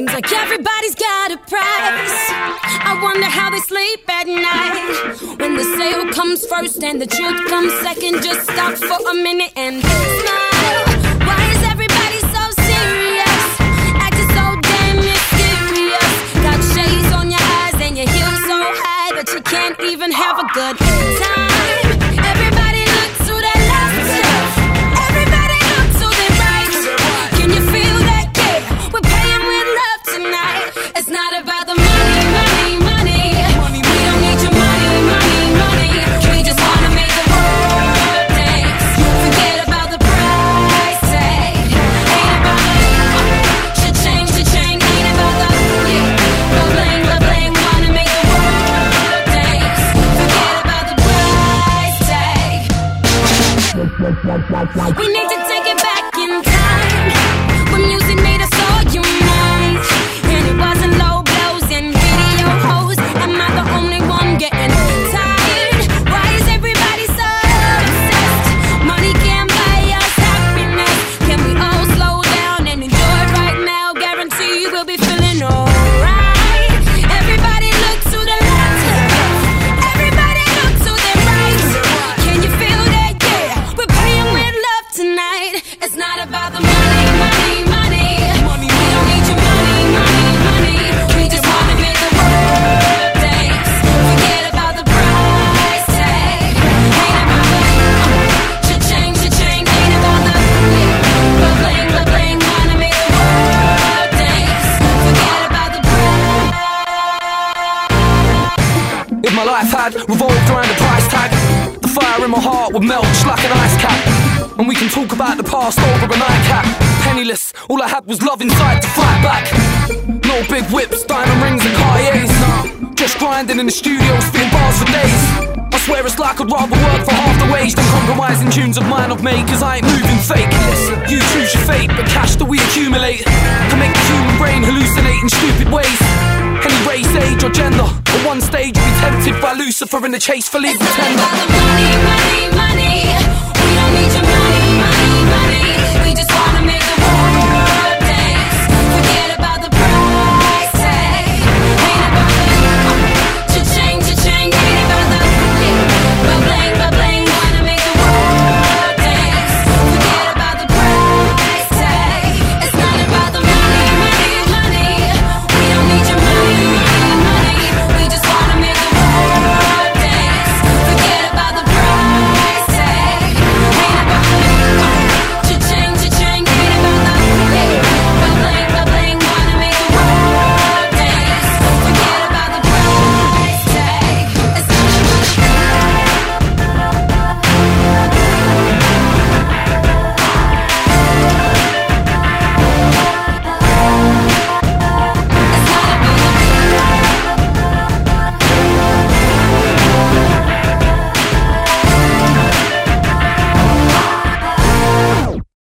Seems like everybody's got a price. I wonder how they sleep at night. When the sale comes first and the truth comes second, just stop for a minute and It's not about the money, money, money. We don't need your money, money, money. We just wanna make the world dance. Forget about the price tag. Ain't about the cha-ching. Ain't about the. Wanna make the world dance. Forget about the price tag. We need to If my life had revolved around the price tag, the fire in my heart would melt just like an ice cap. And we can talk about the past over a nightcap. Penniless, all I had was love inside to fight back. No big whips, diamond rings, and Cartiers. Just grinding in the studio, spitting bars for days. I swear it's like I'd rather work for half the wage than compromising tunes of mine I've made, cause I ain't moving fake. You choose your fate, but cash that we accumulate can make the human brain Lucifer in the chase for legal It's